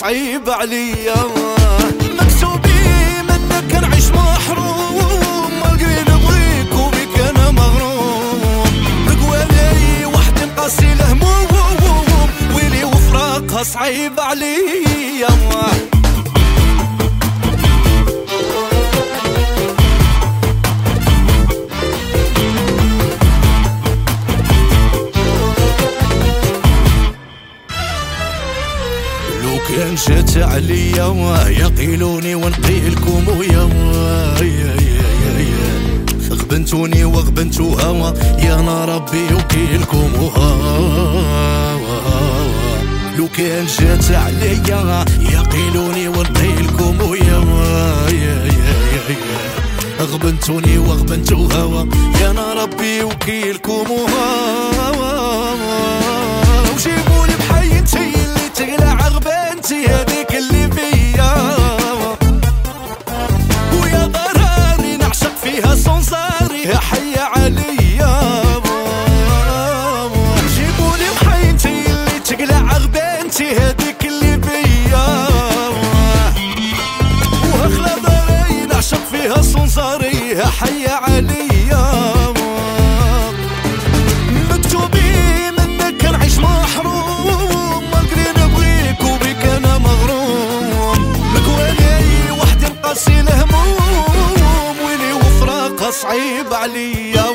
صعيب عليا. مكسوبي منك كنعيش محروم ما نبغيك وبك أنا مغروم. بقوالي واحد نقاسي الهموم ويلي وفراقها صعيب عليا. كان جات عليا يقيلوني ونقيلكم ويا يا يا يا غبنتوني وغبنتو هوا. يا أنا ربي وكيلكم لو كان جات عليا يقيلوني ونقيلكم ويا يا يا يا غبنتوني وغبنتو هوا. يا أنا ربي وكيلكم وجيبولي شي هذيك اللي بيا. وهخلا داري نعشق فيها صنصاري حيا عليا مكتوبين انك نعيش محروم. مالقري نبغيك وبك أنا مغروم. مكوالي وحدي نقاسي الهموم ويلي وفراقها صعيب عليا.